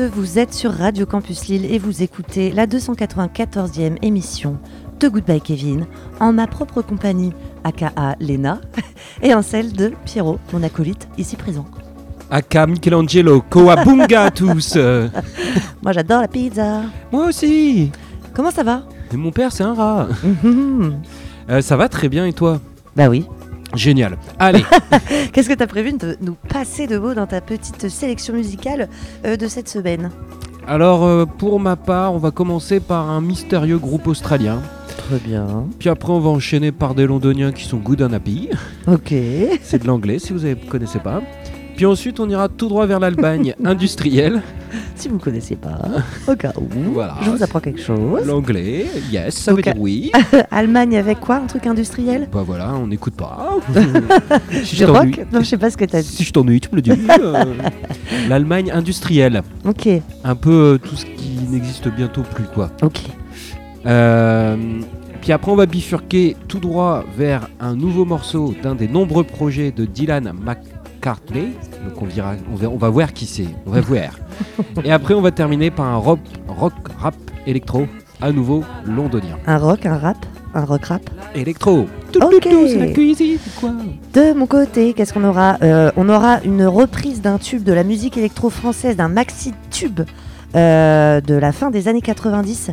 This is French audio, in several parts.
Vous êtes sur Radio Campus Lille et vous écoutez la 294e émission de Goodbye Kevin en ma propre compagnie, aka Lena, et en celle de Pierrot, mon acolyte ici présent. Aka Michelangelo, Coabunga à tous. Moi j'adore la pizza. Moi aussi Comment ça va? Et mon père c'est un rat Mhm. Euh, Ça va très bien et toi? Bah oui. Génial Allez Qu'est-ce que t'as prévu de nous passer de beau dans ta petite sélection musicale euh, de cette semaine? Alors euh, pour ma part, on va commencer par un mystérieux groupe australien. Très bien. Puis après on va enchaîner par des londoniens qui sont good and happy. Ok. C'est de l'anglais si vous ne connaissez pas. Puis ensuite on ira tout droit vers l'Allemagne industrielle. Si vous connaissez pas, au cas où, Voilà. je vous apprends quelque chose. L'anglais, yes, ça veut dire oui. Allemagne avec quoi Un truc industriel? Bah voilà, on n'écoute pas. si je rock? Non, je sais pas ce que t'as dit. si je t'ennuie, tu me le dis. euh, L'Allemagne industrielle. Ok, un peu euh, tout ce qui n'existe bientôt plus quoi. ok. Euh, puis après on va bifurquer tout droit vers un nouveau morceau d'un des nombreux projets de Dylan McCartney. Donc on, dira, on, va, on va voir qui c'est, on va voir. Et après on va terminer par un rock, rock rap électro, à nouveau londonien. Un rock, un rap, un rock rap. Électro. Tout, Ok. tout, tout, c'est la cuisine quoi? De mon côté, qu'est-ce qu'on aura? Euh, On aura une reprise d'un tube de la musique électro-française, d'un maxi-tube euh, de la fin des années 90.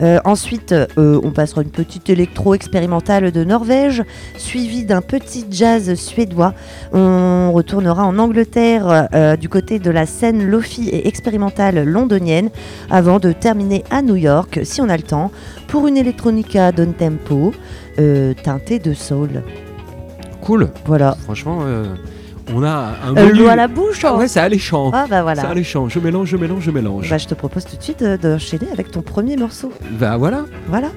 Euh, ensuite, euh, on passera une petite électro expérimentale de Norvège, suivie d'un petit jazz suédois. On retournera en Angleterre euh, du côté de la scène lofi et expérimentale londonienne, avant de terminer à New York, si on a le temps, pour une electronica down tempo teintée de soul. Cool. Voilà. Franchement, on a un Euh, menu. l'eau à la bouche Ah hein. ouais, c'est alléchant. Ah bah voilà. C'est alléchant. Je mélange, je mélange, je mélange. Bah, je te propose tout de suite de- d'enchaîner avec ton premier morceau. Bah voilà. Voilà.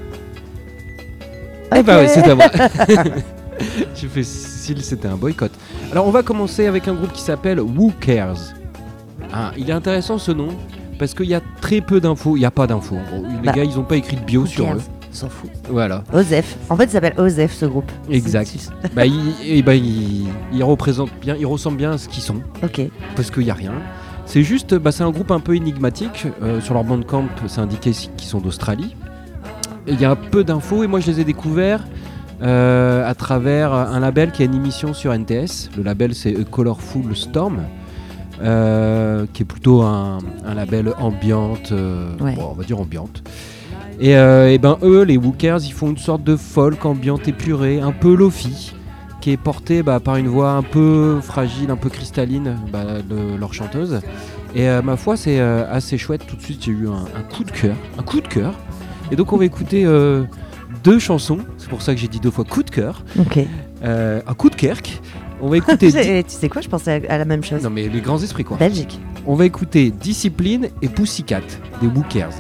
Eh bah ouais, c'est à moi. J'ai fait style, c'était un boycott. Alors on va commencer avec un groupe qui s'appelle Who Cares? Ah, il est intéressant ce nom parce qu'il y a très peu d'infos. Il n'y a pas d'infos. en gros. Les Bah, gars, ils ont pas écrit de bio sur cares? eux. S'en fout. Voilà. Osef. En fait, il s'appelle Osef ce groupe. Exact. Bah, ils, eh bah, représentent bien, ils ressemblent bien à ce qu'ils sont Ok. parce qu'il n'y a rien. C'est juste, bah, c'est un groupe un peu énigmatique. Euh, sur leur bandcamp, c'est indiqué qu'ils sont d'Australie. Il y a peu d'infos et moi je les ai découverts euh, à travers un label qui a une émission sur NTS. Le label c'est Colorful Storm, euh, qui est plutôt un, un label ambiante, Ouais. bon, on va dire ambiante. Et, euh, et ben eux, les Wookers, ils font une sorte de folk ambiante épurée, un peu lofi, qui est portée bah, par une voix un peu fragile, un peu cristalline bah, de leur chanteuse. Et euh, ma foi, c'est euh, assez chouette. Tout de suite, j'ai eu un, un coup de cœur, un coup de cœur. Et donc, on va écouter deux chansons. C'est pour ça que j'ai dit deux fois coup de cœur. Ok. Un coup de kerk. On va écouter. tu sais quoi Je pensais à, à la même chose. non mais les grands esprits quoi. Belgique. On va écouter Discipline et Pussycat des Wookers.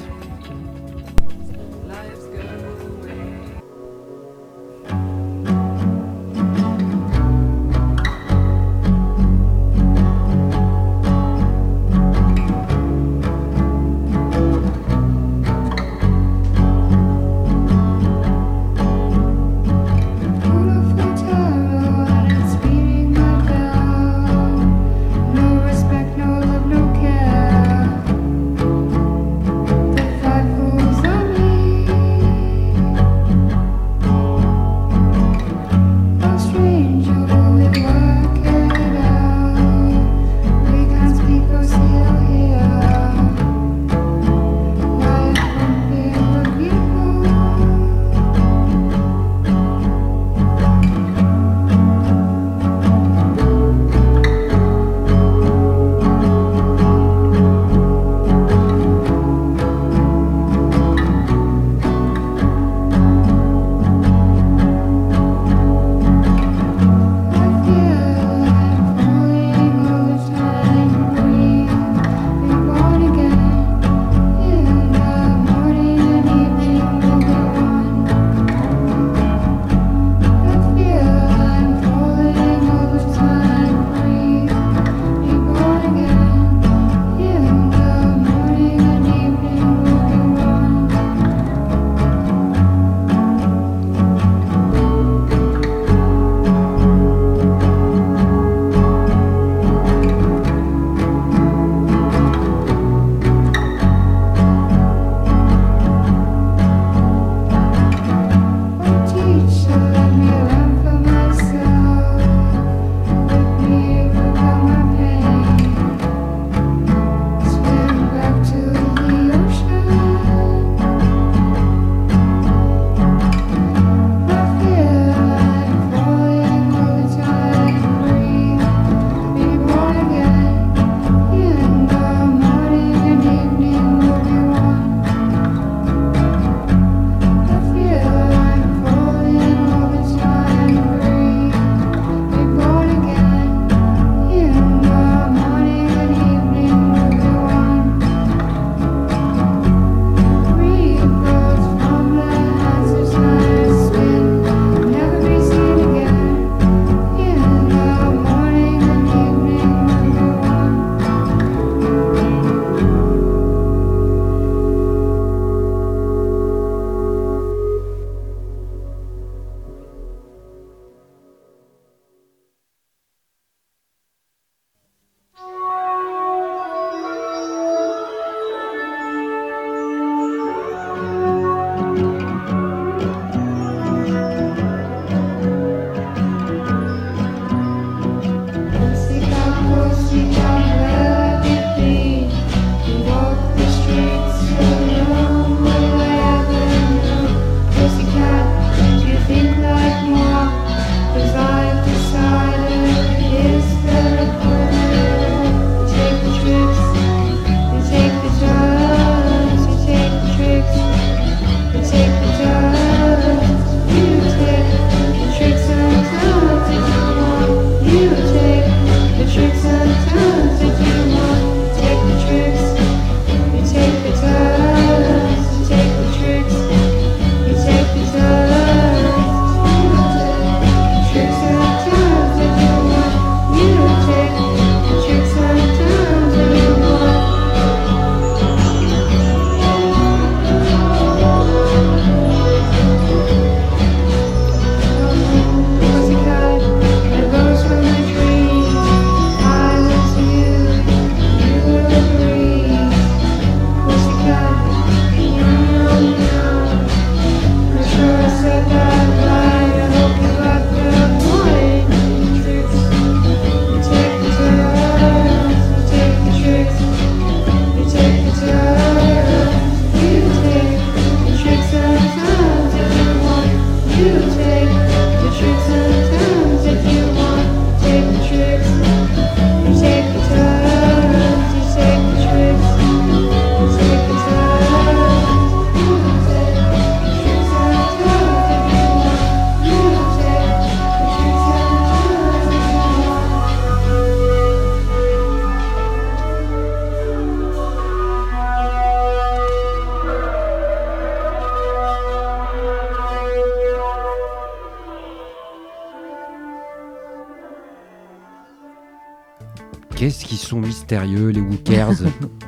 Sont mystérieux, les Wookers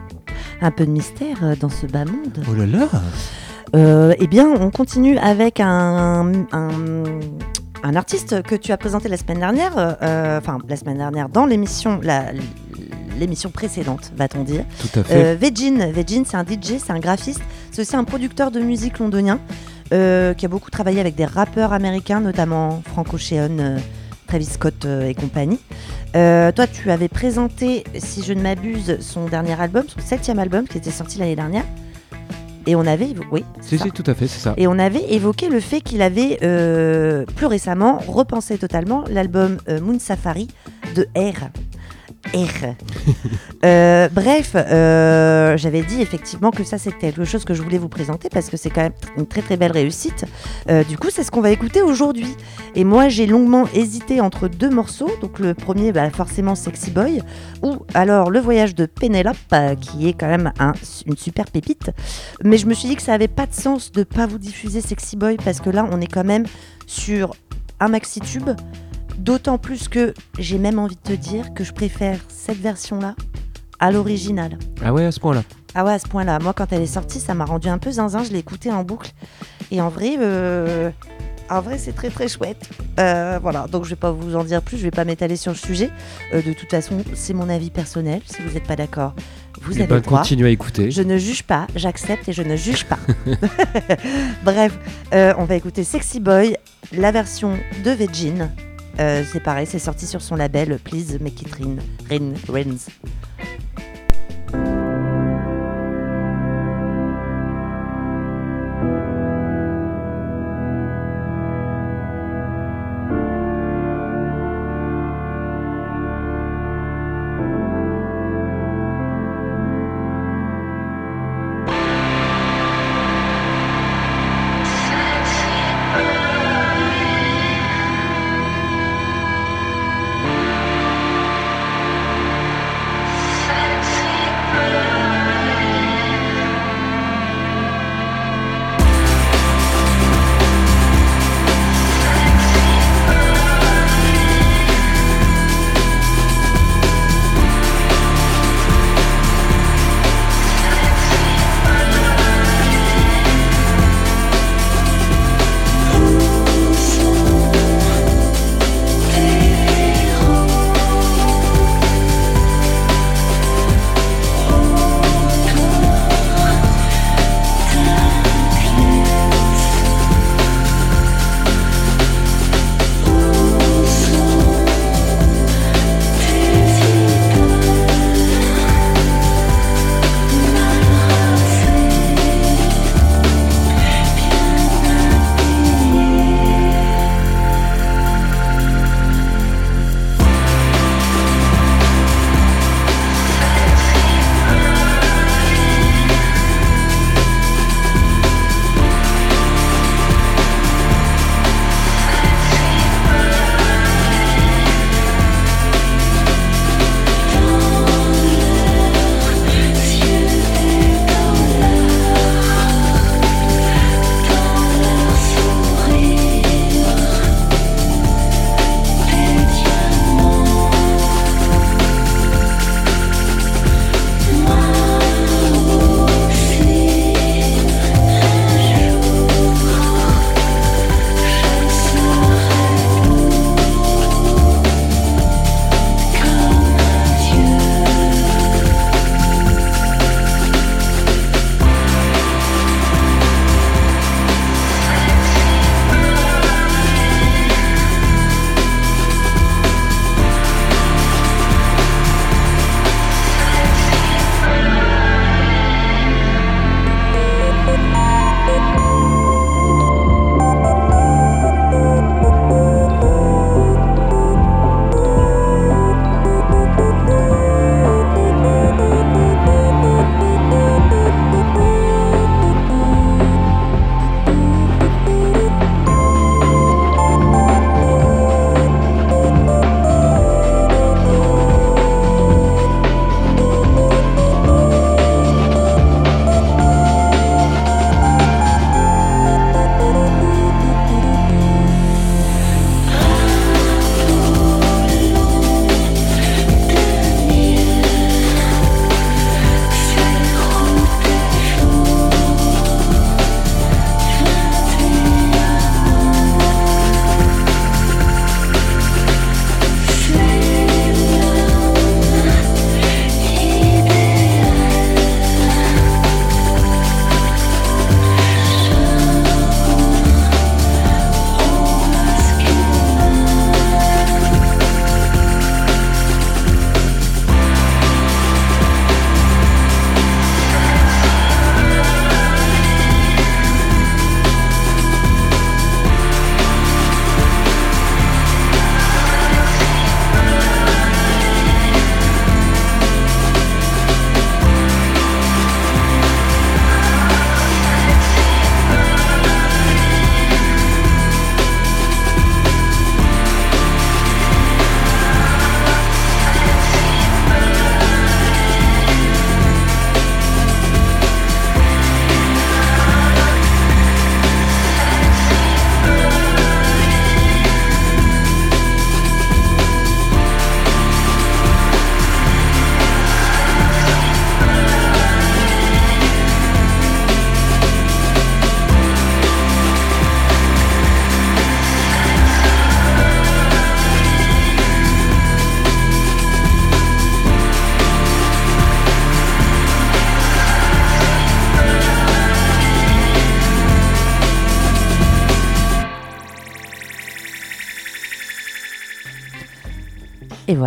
Un peu de mystère euh, dans ce bas monde. Oh là là Euh, eh bien, on continue avec un, un, un artiste que tu as présenté la semaine dernière, euh, enfin la semaine dernière dans l'émission, la- l'émission précédente, va-t-on dire. Tout à fait. Euh, Vegin, Vegin, c'est un DJ, c'est un graphiste, c'est aussi un producteur de musique londonien qui a beaucoup travaillé avec des rappeurs américains, notamment Frank Ocean, Travis Scott euh, et compagnie. Euh, toi, tu avais présenté, si je ne m'abuse, son dernier album, son septième album qui était sorti l'année dernière. Et on avait, oui, c'est Si, ça. si, tout à fait, c'est ça. Et on avait évoqué le fait qu'il avait euh, plus récemment repensé totalement l'album euh, Moon Safari de R. R. Euh, bref, euh, j'avais dit effectivement que ça c'était quelque chose que je voulais vous présenter parce que c'est quand même une très très belle réussite. Euh, du coup, c'est ce qu'on va écouter aujourd'hui. Et moi, j'ai longuement hésité entre deux morceaux. Donc le premier, bah, forcément Sexy Boy, ou alors Le Voyage de Pénélope, qui est quand même un- une super pépite. Mais je me suis dit que ça avait pas de sens de pas vous diffuser Sexy Boy parce que là, on est quand même sur un maxi tube. D'autant plus que j'ai même envie de te dire que je préfère cette version-là à l'original. Ah ouais, à ce point-là. Ah ouais, à ce point-là. Moi, quand elle est sortie, ça m'a rendu un peu zinzin. Je l'ai écoutée en boucle. Et en vrai, euh, en vrai, c'est très très chouette. Euh, voilà. Donc, je vais pas vous en dire plus. Je vais pas m'étaler sur le sujet. Euh, de toute façon, c'est mon avis personnel. Si vous n'êtes pas d'accord, vous Eh avez ben, le droit. continue à écouter. Je ne juge pas, j'accepte et je ne juge pas. Bref, on va écouter Sexy Boy, la version de Vegin. Euh, c'est pareil, c'est sorti sur son label Please Make It Rain. Rain Rains.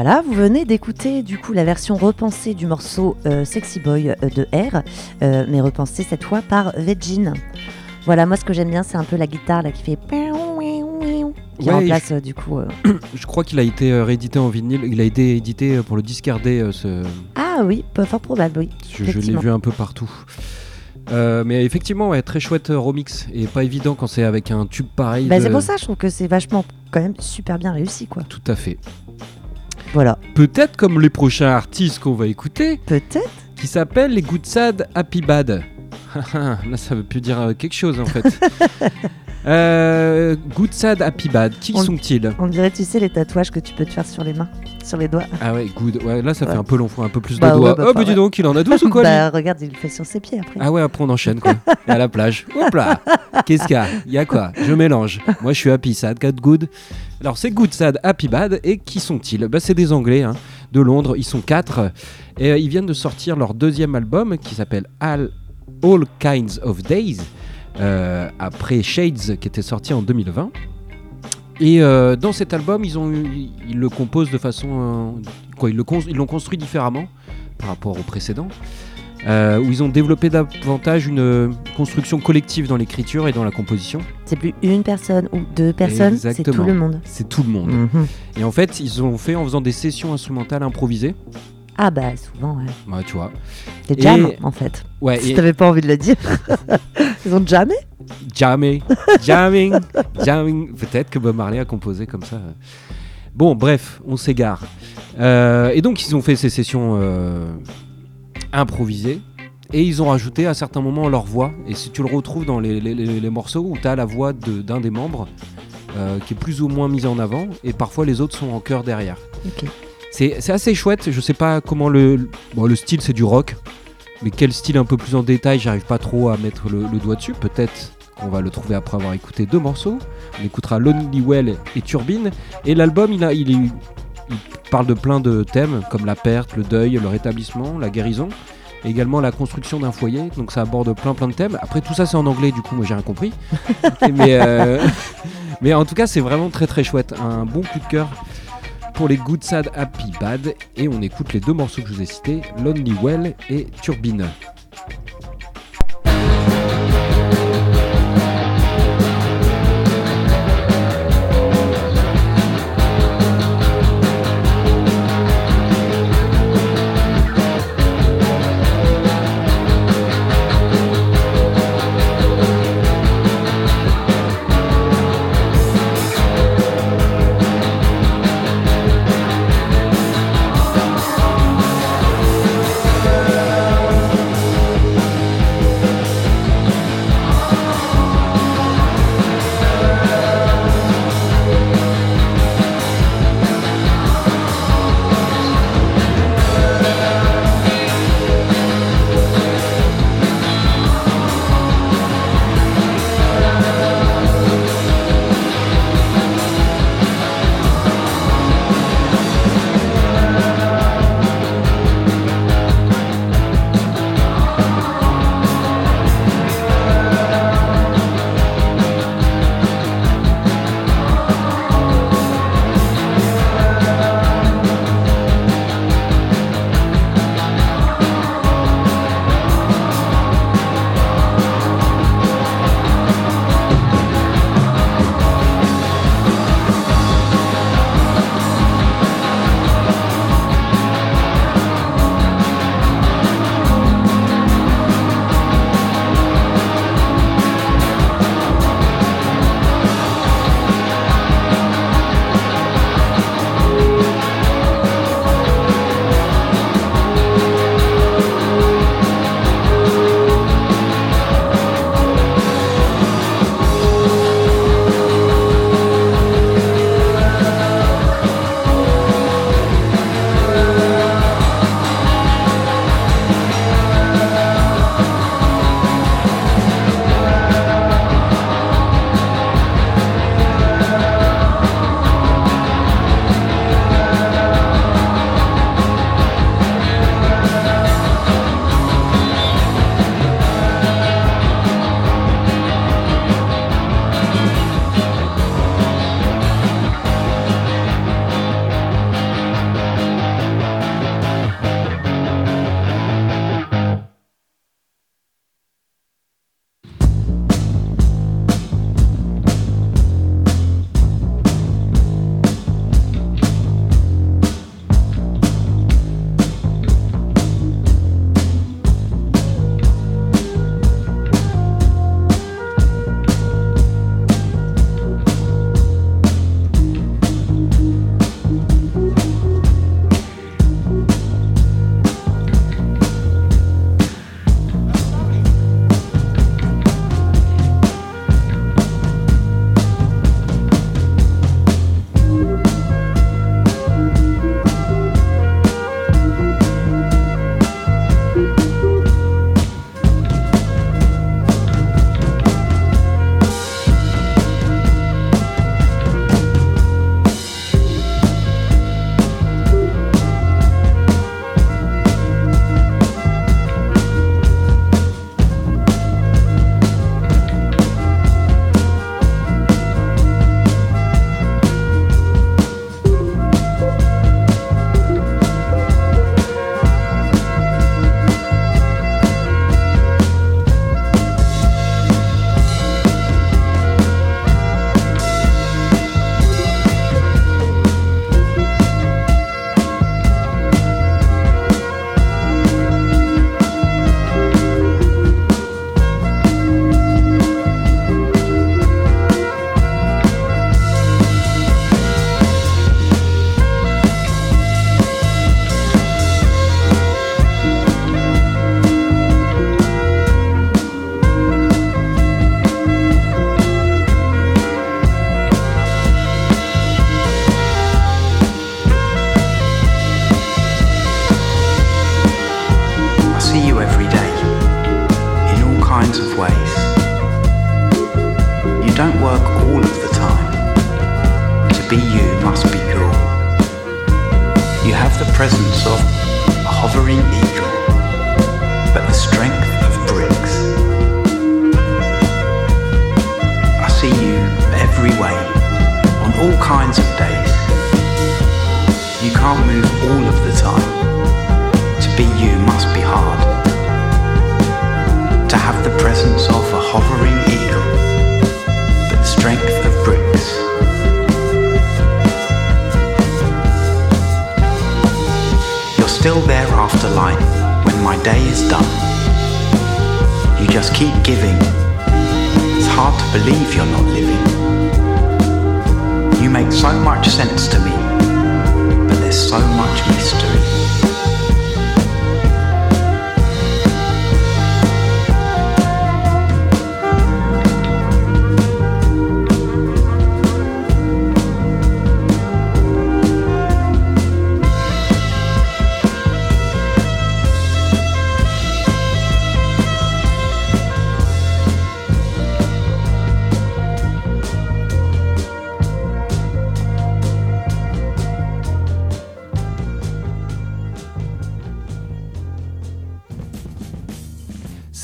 Voilà, vous venez d'écouter du coup la version repensée du morceau euh, Sexy Boy euh, de R, euh, mais repensée cette fois par Vegin. Voilà, moi ce que j'aime bien, c'est un peu la guitare là qui fait qui Ouais, remplace euh, du coup. Je crois qu'il a été réédité en vinyle. Il a été édité pour le discarder. ce... Ah oui, fort probable, oui. Je, je l'ai vu un peu partout. Euh, mais effectivement, ouais, très chouette remix et pas évident quand c'est avec un tube pareil. Bah, de- C'est pour ça, je trouve que c'est vachement quand même super bien réussi quoi. Tout à fait. Voilà, Peut-être comme les prochains artistes qu'on va écouter, peut-être. qui s'appellent les Good Sad Happy Bad. Là, ça veut plus dire euh, quelque chose en fait. Euh, Good Sad Happy Bad, qui On- sont-ils On dirait, tu sais, les tatouages que tu peux te faire sur les mains, sur les doigts. Ah ouais, good. Ouais, là, ça fait un peu long, faut un peu plus de Bah ouais, doigts. bah, oh, bah dis donc, il en a 12 ou quoi lui Bah regarde, il le fait sur ses pieds après. Ah ouais, après on enchaîne quoi. Et à la plage. Hop là Qu'est-ce qu'il y a? Il y a quoi? Je mélange. Moi je suis happy sad, got good. Alors c'est good sad, happy bad. Et qui sont-ils? Bah, C'est des Anglais hein, de Londres. Ils sont quatre. Et euh, ils viennent de sortir leur deuxième album qui s'appelle All, All Kinds of Days. Euh, après Shades qui était sorti en 2020. Et euh, dans cet album, ils, ont eu- ils le composent de façon. euh, quoi, ils le cons- ils l'ont construit différemment par rapport au précédent. euh, où ils ont développé davantage une construction collective dans l'écriture et dans la composition. C'est plus une personne ou deux personnes, c'est tout le monde. C'est tout le monde. Mhm. Et en fait, ils ont fait en faisant des sessions instrumentales improvisées. Ah bah souvent, ouais. Ouais, tu vois. Des Et- jams en fait. Ouais, Si et t'avais pas envie de le dire. Ils ont jamais jamming, jamming, jamming. Peut-être que Bob Marley a composé comme ça. Bon, bref, on s'égare. Euh, et donc, ils ont fait ces sessions euh, improvisées. Et ils ont rajouté à certains moments leur voix. Et si tu le retrouves dans les, les- les- les morceaux où tu as la voix de- d'un des membres euh, qui est plus ou moins mise en avant, et parfois les autres sont en chœur derrière. Ok. C'est assez chouette. Je sais pas comment le. le- Bon, le style, c'est du rock. Mais quel style un peu plus en détail, j'arrive pas trop à mettre le, le doigt dessus. Peut-être qu'on va le trouver après avoir écouté deux morceaux. On écoutera Lonely Well et Turbine. Et l'album, il, a- il, est- il parle de plein de thèmes, comme la perte, le deuil, le rétablissement, la guérison. Et également la construction d'un foyer. Donc ça aborde plein plein de thèmes. Après, tout ça, c'est en anglais, du coup, moi, j'ai rien compris. mais, euh, mais en tout cas, c'est vraiment très très chouette. Un bon coup de cœur les Good Sad Happy Bad et on écoute les deux morceaux que je vous ai cités, Lonely Well et Turbine.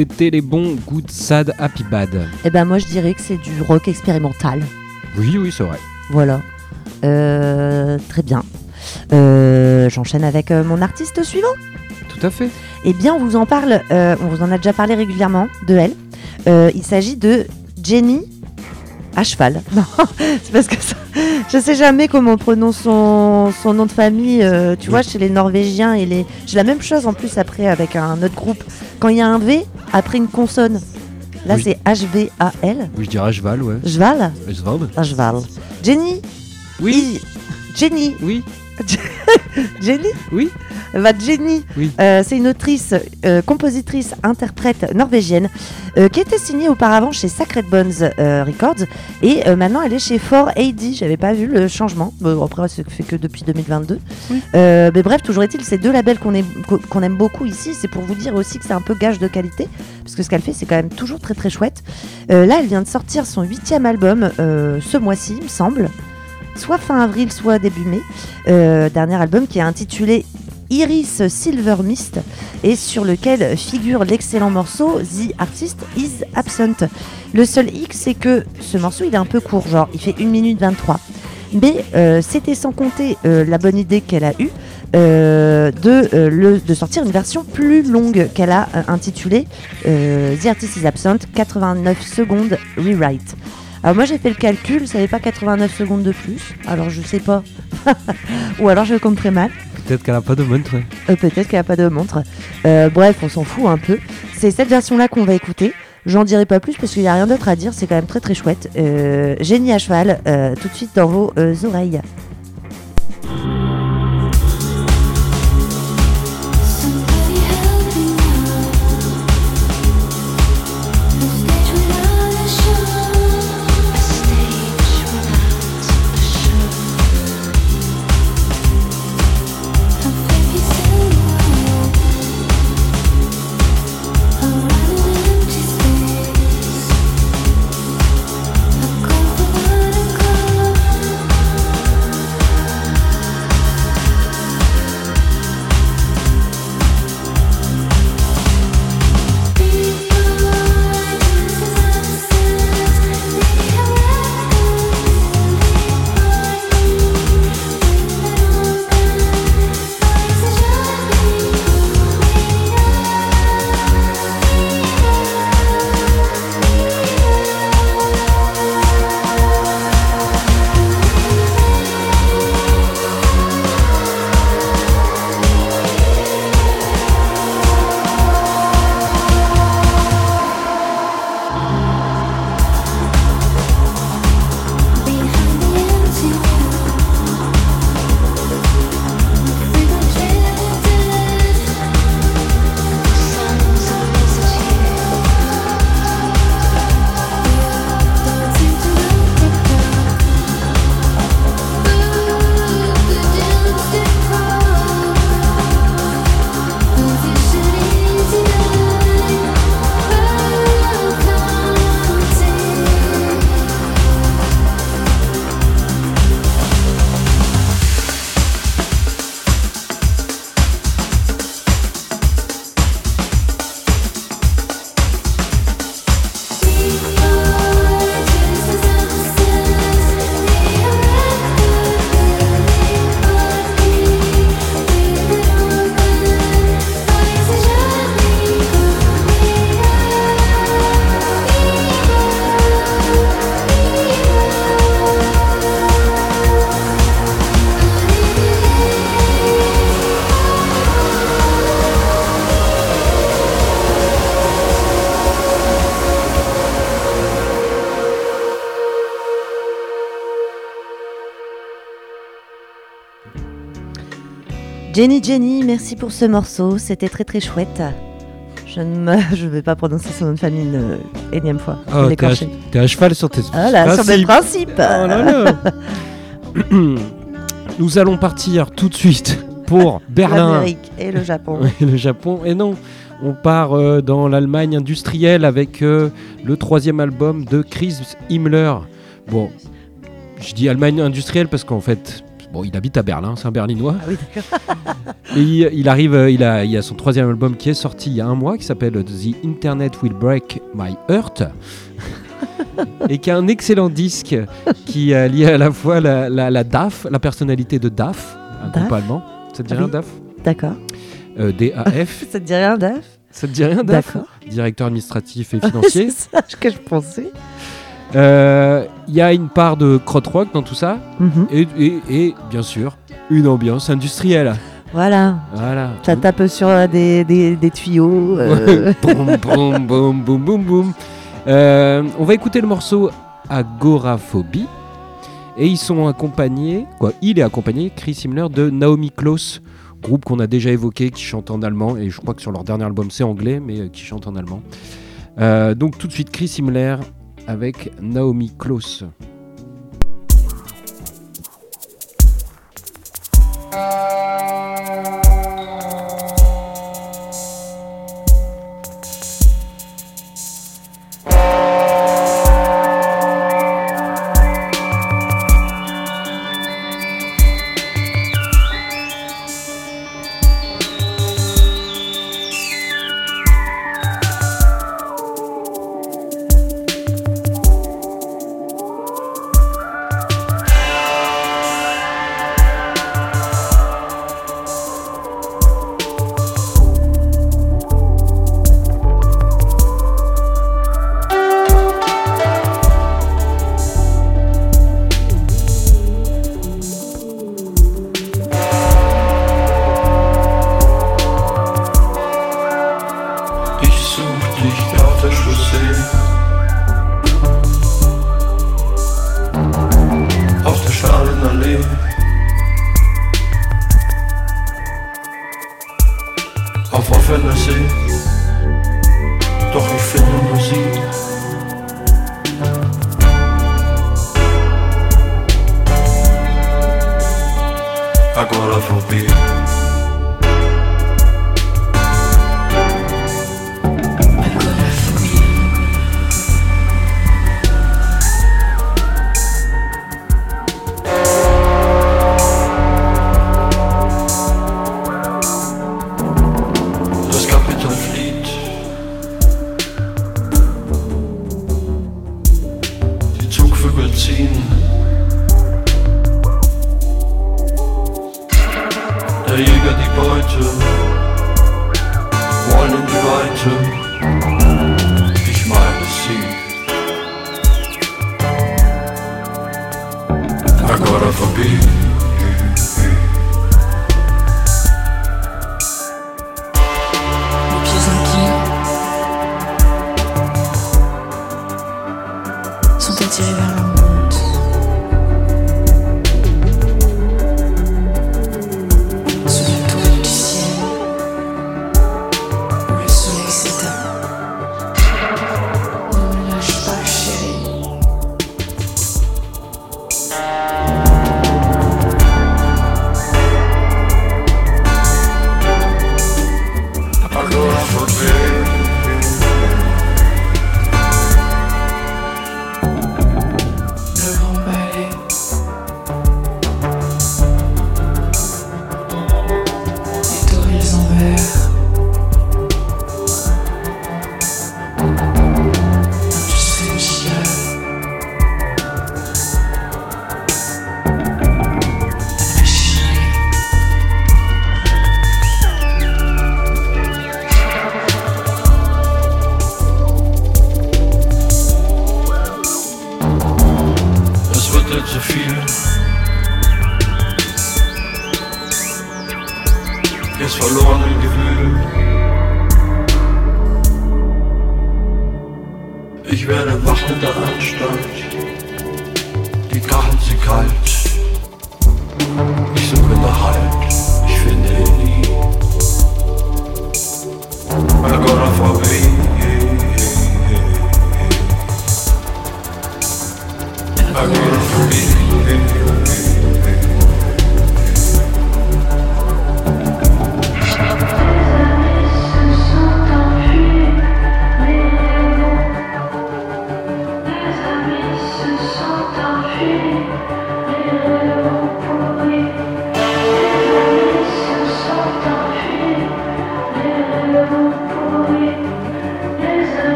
C'était les bons Good Sad Happy Bad. Eh ben moi je dirais que c'est du rock expérimental. Oui, oui, c'est vrai. Voilà. Euh, très bien. Euh, J'enchaîne avec euh, mon artiste suivant. Tout à fait. Eh bien, on vous en parle, euh, on vous en a déjà parlé régulièrement de elle. Il s'agit de Jenny à cheval. Non, c'est parce que ça- je sais jamais comment on prononce son, son nom de famille. euh, tu Oui. vois, chez les Norvégiens et les. J'ai la même chose en plus après avec un autre groupe. Quand il y a un V après une consonne, là Oui. c'est H-V-A-L. Oui, je dirais cheval, ouais. Cheval Cheval. Un cheval. Jenny Oui, I- Jenny oui, Jenny oui. Va Jenny, Oui. Euh, c'est une autrice, euh, compositrice, interprète norvégienne euh, qui était signée auparavant chez Sacred Bones Records et maintenant elle est chez 4AD. J'avais pas vu le changement. Bon, après, c'est fait que depuis 2022. Oui. Mais bref, toujours est-il, c'est deux labels qu'on aime, qu'on aime beaucoup ici. C'est pour vous dire aussi que c'est un peu gage de qualité parce que ce qu'elle fait, c'est quand même toujours très très chouette. Là, elle vient de sortir son huitième album ce mois-ci, il me semble. Soit fin avril, soit début mai. Euh, dernier album qui est intitulé Iris Silver Mist et sur lequel figure l'excellent morceau The Artist is Absent. Le seul hic, c'est que ce morceau il est un peu court, genre il fait 1 minute 23. Mais euh, c'était sans compter euh, la bonne idée qu'elle a eue de, sortir une version plus longue qu'elle a intitulée The Artist is Absent 89 secondes rewrite. Alors moi j'ai fait le calcul, ça n'est pas 89 secondes de plus, alors je sais pas. Ou alors je compte très mal. Peut-être qu'elle a pas de montre. Euh, Peut-être qu'elle n'a pas de montre. Euh, bref, on s'en fout un peu. C'est cette version-là qu'on va écouter. J'en dirai pas plus parce qu'il n'y a rien d'autre à dire. C'est quand même très très chouette. Euh, génie à cheval, tout de suite dans vos oreilles. Jenny Jenny, merci pour ce morceau, c'était très très chouette. Je ne me- je vais pas prononcer son nom de famille une euh, énième fois. Oh, t'es à, t'es à cheval sur tes Ah là, sur mes principes. principes. Oh là là. Nous allons partir tout de suite pour Berlin L'Amérique et le Japon. et le Japon. Et non, on part euh, dans l'Allemagne industrielle avec euh, le troisième album de Chris Himmler. Bon, je dis Allemagne industrielle parce qu'en fait, bon, il habite à Berlin, c'est un Berlinois. Ah oui. Et il, il arrive, euh, il a, il a son troisième album qui est sorti il y a un mois, qui s'appelle The Internet Will Break My Heart. et qui a un excellent disque qui a lié à la fois la, la, la DAF, la personnalité de DAF, un DAF groupe allemand. Ça te dit Ah rien, oui. DAF? D'accord. Euh, DAF. Ça te dit rien, Dave Ça te dit rien, DAF? D'accord. Directeur administratif et financier. C'est ça que je pensais. Euh, Il y a une part de krautrock dans tout ça. Mhm. Et, et- et, bien sûr, une ambiance industrielle. Voilà. Voilà. Ça tape sur euh, des, des, des tuyaux. euh, boum, boum, boum, boum, boum. Euh, on va écouter le morceau Agoraphobie. Et ils sont accompagnés, quoi, il est accompagné, Chris Himmler, de Naomi Klaus, groupe qu'on a déjà évoqué, qui chante en allemand. Et je crois que sur leur dernier album, c'est anglais, mais euh, qui chante en allemand. Euh, donc tout de suite, Chris Himmler avec Naomi Klaus. mich verloren im Gefühl. Ich werde wach in der Anstalt, die Kacheln sind kalt. Ich suche nach Halt, ich finde ihn nie. I gotta forbid.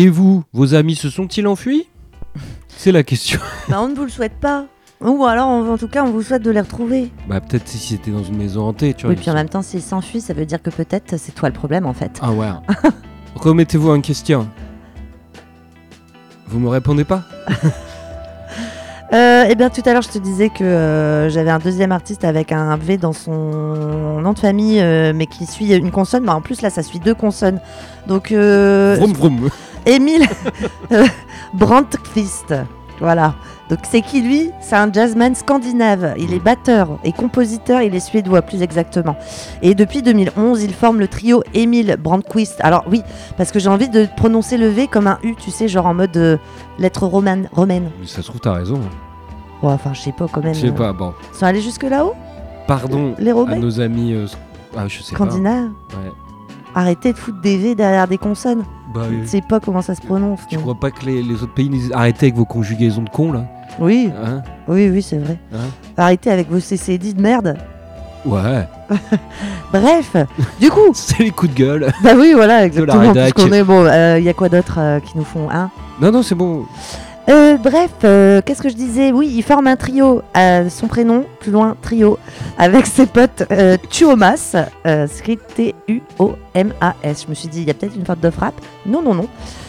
Et vous, vos amis se sont-ils enfuis? C'est la question. Bah, on ne vous le souhaite pas. Ou alors, on- en tout cas, on vous souhaite de les retrouver. Bah peut-être si c'était dans une maison hantée, tu vois. Oui, puis en même temps, s'ils s'enfuient, ça veut dire que peut-être c'est toi le problème en fait. Ah ouais. Remettez-vous en question. Vous me répondez pas? Euh, eh bien, tout à l'heure, je te disais que euh, j'avais un deuxième artiste avec un V dans son nom de famille, euh, mais qui suit une consonne. Mais en plus, là, ça suit deux consonnes. Donc, euh, Vroom vroom. Émile Brandtquist. Voilà. Donc, c'est qui lui? C'est un jazzman scandinave. Il est batteur et compositeur. Il est suédois, plus exactement. Et depuis 2011, il forme le trio Émile Brandtquist. Alors, oui, parce que j'ai envie de prononcer le V comme un U, tu sais, genre en mode euh, lettre romane. romaine. Mais ça se trouve, t'as raison. Ouais, enfin, je sais pas quand même. Je sais euh, pas, bon. Ils sont allés jusque là-haut? Pardon Les à Romains nos amis. euh, Ah, je sais Scandinaves? Pas. Ouais. Arrêtez de foutre des V derrière des consonnes. Bah, euh, Je sais pas comment ça se prononce. tu crois pas que les, les autres pays nous disent arrêtez avec vos conjugaisons de cons là Oui, Hein oui, oui, c'est vrai. Hein Arrêtez avec vos CCD de merde. Ouais. Bref, du coup, C'est les coups de gueule. bah oui, voilà, exactement. Puisqu'on est bon, il y a quoi d'autre euh, qui nous font un Non, non, c'est bon. Euh, Bref, euh, qu'est-ce que je disais Oui, il forme un trio. euh, son prénom, plus loin, trio, avec ses potes Tuomas, script T-U-O-M-A-S. Je me suis dit, il y a peut-être une faute de frappe. Non, non, non.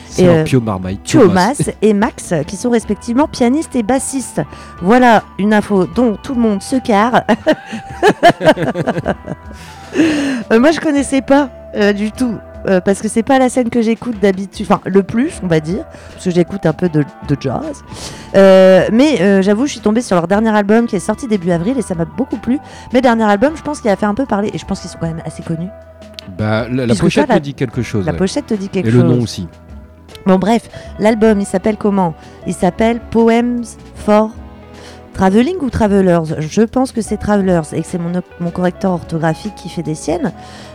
C'est Et, un pio marmaille. Tuomas et Max, qui sont respectivement pianistes et bassistes. Voilà une info dont tout le monde se carre. Moi, je connaissais pas du tout. Euh, parce que c'est pas la scène que j'écoute d'habitude, enfin le plus on va dire, parce que j'écoute un peu de, de jazz. Euh, mais euh, j'avoue, je suis tombée sur leur dernier album qui est sorti début avril et ça m'a beaucoup plu. Mais dernier album, je pense qu'il a fait un peu parler et je pense qu'ils sont quand même assez connus. Bah, la, pochette toi, la- me dit quelque chose. La ouais. pochette te dit quelque Et chose. le nom aussi. Bon bref, l'album il s'appelle comment? Il s'appelle Poems for Traveling ou Travelers? Je pense que c'est Travelers et que c'est mon, correcteur orthographique qui fait des siennes.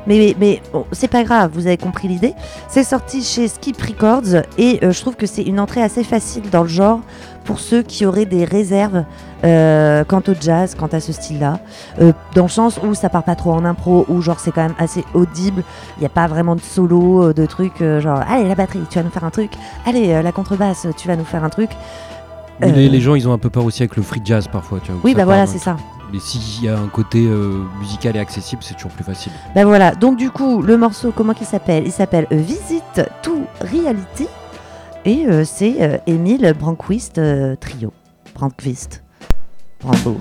Mais, mais bon, c'est pas grave, vous avez compris l'idée. C'est sorti chez Skip Records et euh, je trouve que c'est une entrée assez facile dans le genre pour ceux qui auraient des réserves euh, quant au jazz, quant à ce style-là. Euh, dans le sens où ça part pas trop en impro, où genre c'est quand même assez audible. Il n'y a pas vraiment de solo, de trucs genre allez la batterie, tu vas nous faire un truc. Allez la contrebasse, tu vas nous faire un truc. Euh, Les, les gens, ils ont un peu peur aussi avec le free jazz parfois. Tu vois, Oui bah voilà c'est ça. Mais s'il y a un côté euh, musical et accessible, c'est toujours plus facile. Bah voilà, donc du coup, le morceau, comment il s'appelle? Il s'appelle euh, Visit to Reality. Et euh, c'est euh, Émile Branquist euh, Trio. Branquist. Brandebourg.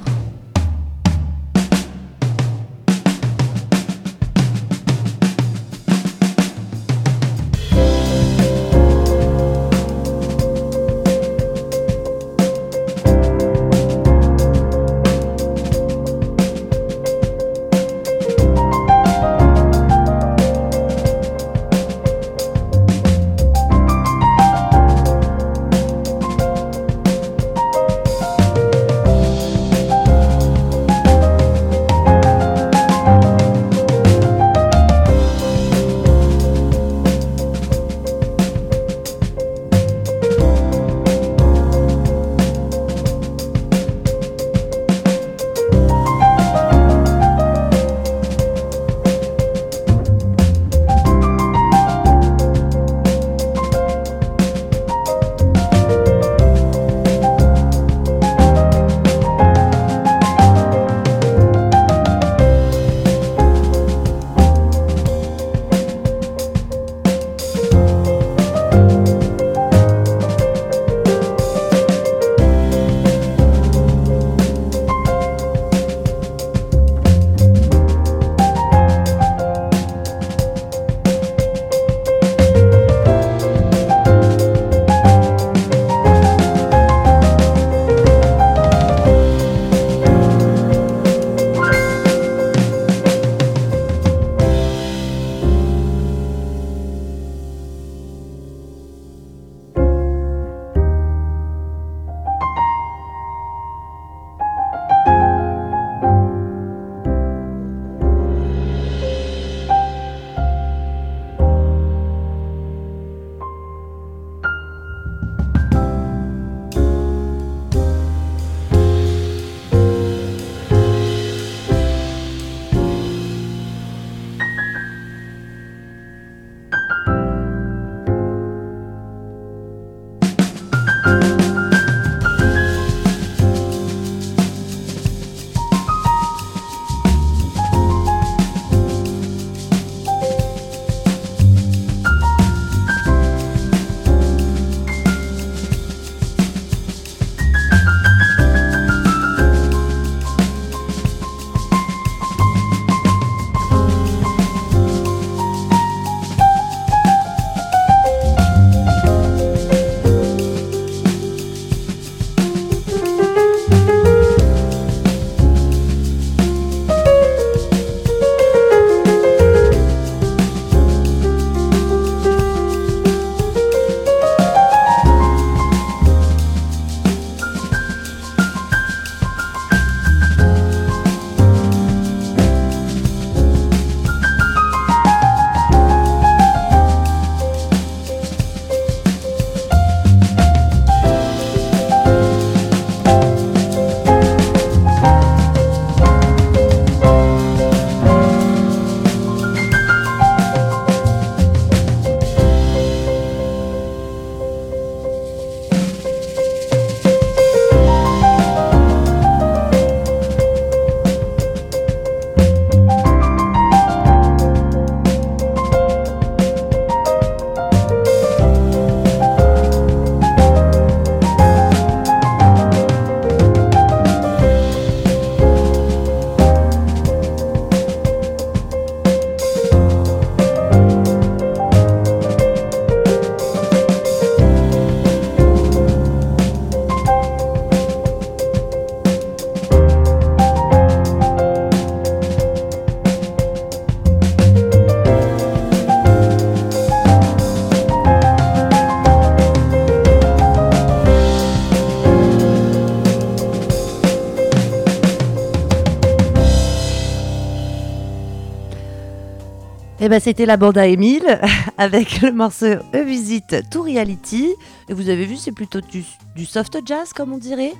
Et ben c'était la bande à Émile avec le morceau A Visit to Reality. Et vous avez vu, c'est plutôt du, du soft jazz comme on dirait.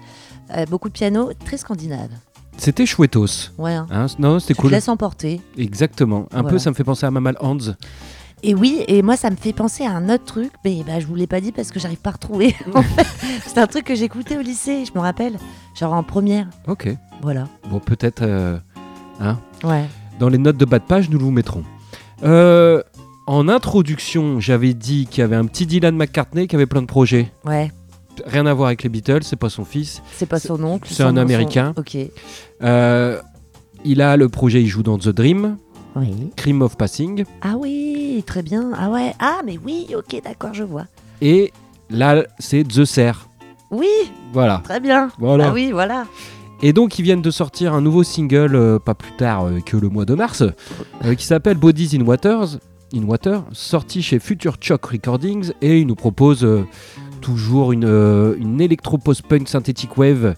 Euh, beaucoup de piano, très scandinave. C'était chouettos. Ouais, hein. Hein, non, c'était tu te cool. laisses emporter. Exactement. Un Voilà. peu, ça me fait penser à Mamal Hands. Et oui, et moi ça me fait penser à un autre truc, mais bah, je vous l'ai pas dit parce que j'arrive pas à retrouver. en fait. C'est un truc que j'écoutais au lycée, je me rappelle, genre en première. Ok. Voilà. Bon, peut-être. euh, hein, Ouais. dans les notes de bas de page, nous vous mettrons. Euh, en introduction, j'avais dit qu'il y avait un petit Dylan McCartney qui avait plein de projets. Ouais. Rien à voir avec les Beatles, c'est pas son fils. C'est pas son oncle. c'est un son- Américain. Ok. Euh, il a le projet, il joue dans The Dream, Oui. Cream of Passing. Ah oui, très bien. Ah ouais. Ah mais oui, ok, d'accord, je vois. Et là, c'est The Serre. Oui, Voilà. très bien. Voilà. Ah oui, voilà. Et donc, ils viennent de sortir un nouveau single, euh, pas plus tard euh, que le mois de mars, euh, qui s'appelle Bodies in Waters, in Water, sorti chez Future Shock Recordings, et ils nous proposent toujours une, une électro post-punk synthétique wave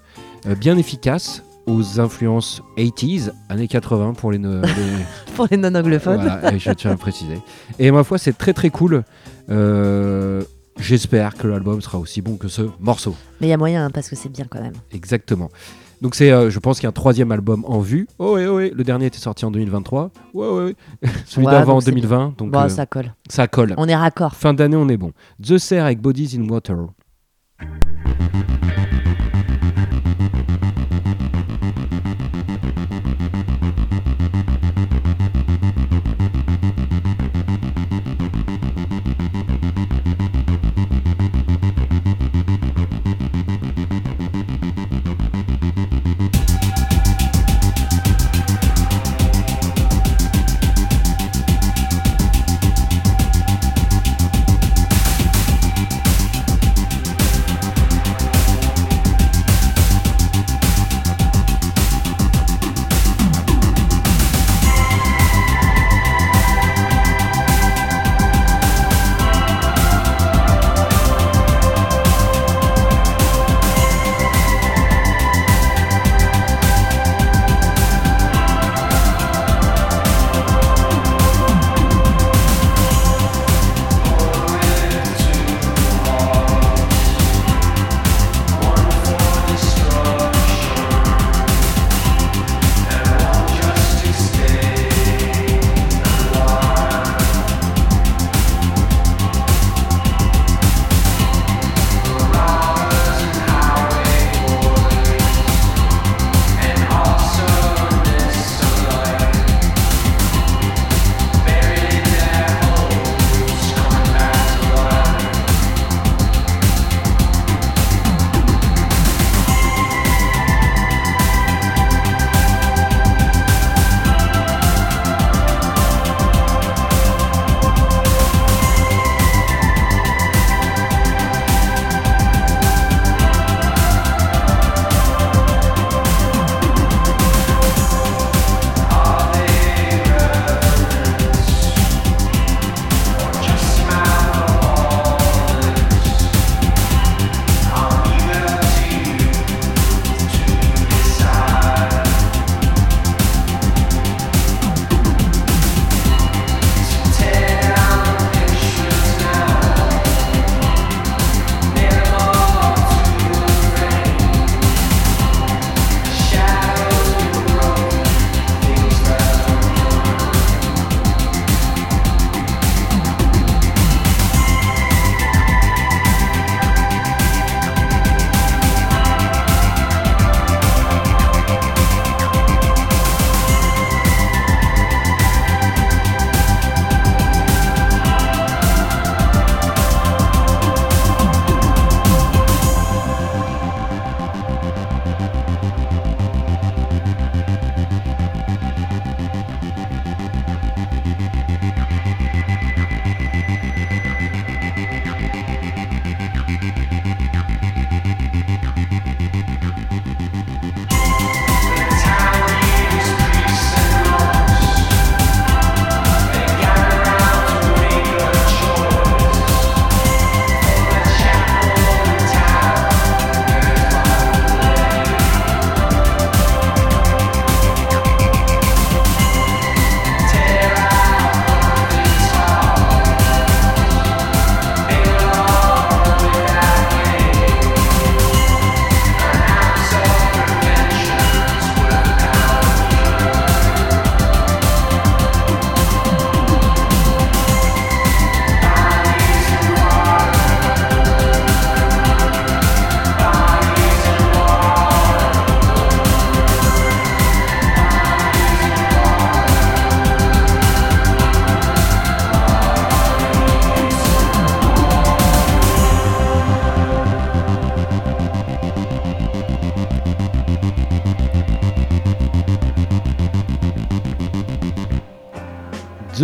bien efficace aux influences 80s, années 80 pour les, Pour les non-anglophones. voilà, et je tiens à le préciser. Et ma foi, c'est très très cool. Euh, J'espère que l'album sera aussi bon que ce morceau. Mais il y a moyen hein, parce que c'est bien quand même. Exactement. Donc c'est, euh, je pense qu'il y a un troisième album en vue. Oh ouais, oh ouais, le dernier était sorti en 2023. Ouais, ouais, ouais. Celui Ouais, d'avant en donc c'est 2020. Donc bon, euh, ça colle. ça colle. On est raccord. Fin d'année, on est bon. The Serre avec Bodies in Water.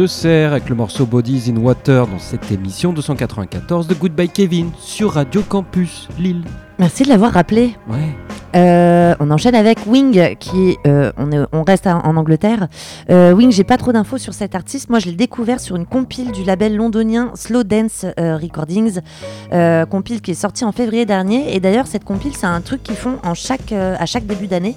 The Serre avec le morceau Bodies in Water dans cette émission 294 de Goodbye Kevin sur Radio Campus Lille. Merci de l'avoir rappelé. Ouais. Euh, on enchaîne avec Wing, qui euh, on, est- on reste en Angleterre. Euh, Wing, j'ai pas trop d'infos sur cet artiste. Moi, je l'ai découvert sur une compile du label londonien Slow Dance Recordings, compile qui est sortie en février dernier. Et d'ailleurs, cette compile, c'est un truc qu'ils font à chaque début d'année.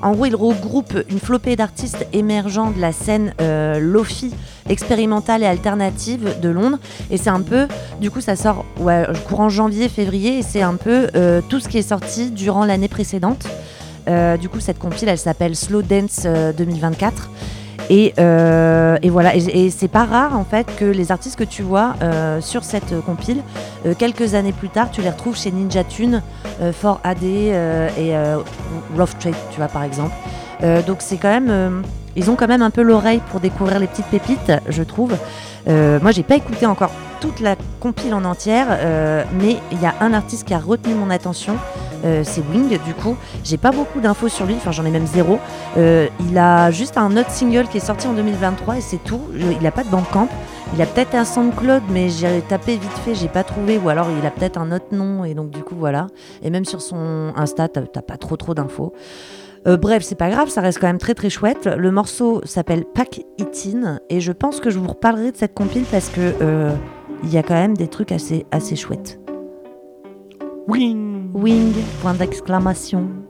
En gros, ils regroupent une flopée d'artistes émergents de la scène lofi expérimentale et alternative de Londres. Et c'est un peu, du coup, ça sort courant janvier, février, et c'est un peu tout ce qui est sorti durant l'année précédente. Euh, du coup, cette compile, elle s'appelle Slow Dance euh, 2024. Et, euh, et voilà, et, c'est pas rare en fait que les artistes que tu vois euh, sur cette euh, compile, euh, quelques années plus tard, tu les retrouves chez Ninja Tune, euh, Fort AD euh, et euh, Rough Trade, tu vois par exemple. Euh, donc c'est quand même, euh, ils ont quand même un peu l'oreille pour découvrir les petites pépites, je trouve. Euh, moi, j'ai pas écouté encore toute la compile en entière, euh, mais il y a un artiste qui a retenu mon attention. Euh, c'est Wing, du coup, j'ai pas beaucoup d'infos sur lui, enfin j'en ai même zéro. Euh, il a juste un autre single qui est sorti en 2023 et c'est tout. Je- il a pas de bandcamp. Il a peut-être un SoundCloud, mais j'ai tapé vite fait, j'ai pas trouvé, ou alors il a peut-être un autre nom, et donc du coup voilà. Et même sur son Insta, t'as pas trop trop d'infos. Euh, bref, c'est pas grave, ça reste quand même très très chouette. Le morceau s'appelle Pack It In, et je pense que je vous reparlerai de cette compile parce que euh, il y a quand même des trucs assez assez chouettes. Wing. Wing, point d'exclamation.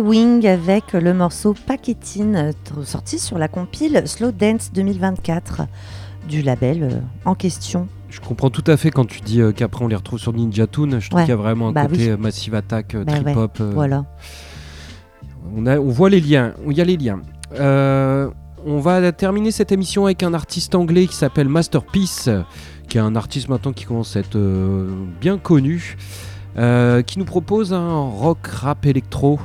Wing avec le morceau Paquetine, euh, sorti sur la compile Slow Dance 2024 du label euh, en question. Je comprends tout à fait quand tu dis euh, qu'après on les retrouve sur Ninja Tune. Je trouve Ouais. qu'il y a vraiment un Bah côté oui. Massive Attack, Bah trip ouais, hop. euh, Voilà. on, a- on voit les liens. Il y a les liens. Euh, on va terminer cette émission avec un artiste anglais qui s'appelle Masterpiece, qui est un artiste maintenant qui commence à être euh, bien connu, euh, qui nous propose un rock rap électro.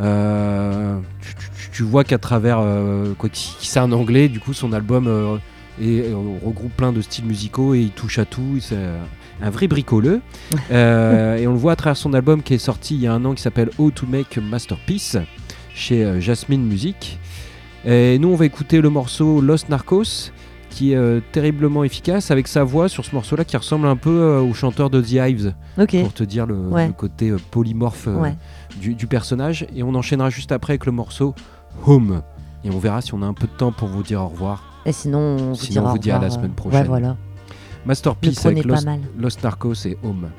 Euh, tu, tu- tu vois qu'à travers, euh, quoi, c'est un anglais, du coup son album euh, regroupe plein de styles musicaux et il touche à tout. C'est un vrai bricoleux. Euh, et on le voit à travers son album qui est sorti il y a un an qui s'appelle How to Make a Masterpiece chez Jasmine Music. Et nous, on va écouter le morceau Lost Narcos qui est euh, terriblement efficace avec sa voix sur ce morceau-là qui ressemble un peu euh, au chanteur de The Hives pour te dire le, Ouais. le côté polymorphe Ouais. Du, du personnage. Et on enchaînera juste après avec le morceau Home. Et on verra si on a un peu de temps pour vous dire au revoir. Et sinon, on vous, Sinon, dira on vous dit à la semaine prochaine. Ouais, voilà. Le Masterpiece avec Lost. Lost Narcos et Home.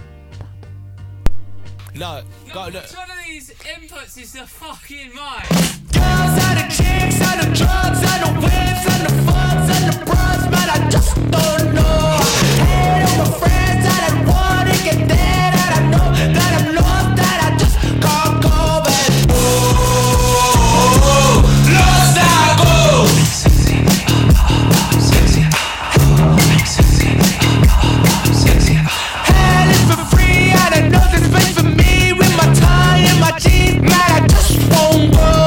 Look, go look. Which one of these inputs is the fucking mine? Girls and the chicks and the drugs and the whips and the fucks and the bros, man, I just don't know. Hate all my friends that I wanna get there, that I know that I'm lost, just won't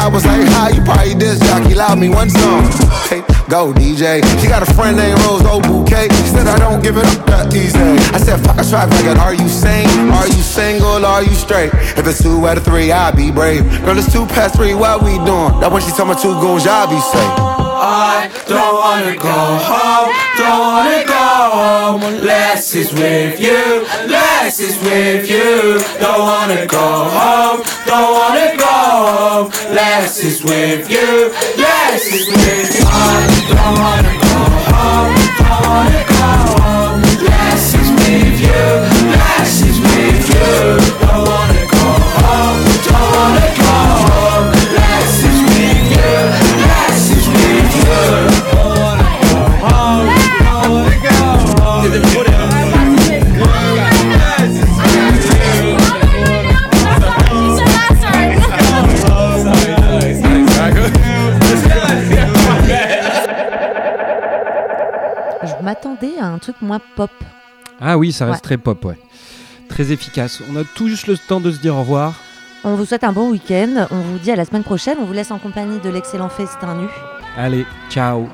I was like, hi, you probably this jockey, loud me one song. Hey, go DJ. She got a friend named Rose O Bouquet. She said I don't give it up that easy. I said, fuck a track record, are you sane? Are you single? Are you straight? If it's two out of three, I'll be brave. Girl, it's two past three, what we doing? That when she told me two goons, y'all be safe. I don't wanna go home, don't wanna go home. Less is with you, less is with you. Don't wanna go home, don't wanna go home. Less is with you, less less is with you. I don't wanna go home, don't wanna go home. Less is with you, less is with you. Don't wanna go home, don't wanna go home. À un truc moins pop. Ah oui, ça reste Ouais. très pop, ouais. Très efficace. On a tout juste le temps de se dire au revoir. On vous souhaite un bon week-end. On vous dit à la semaine prochaine. On vous laisse en compagnie de l'excellent Festin Nu. Allez, ciao.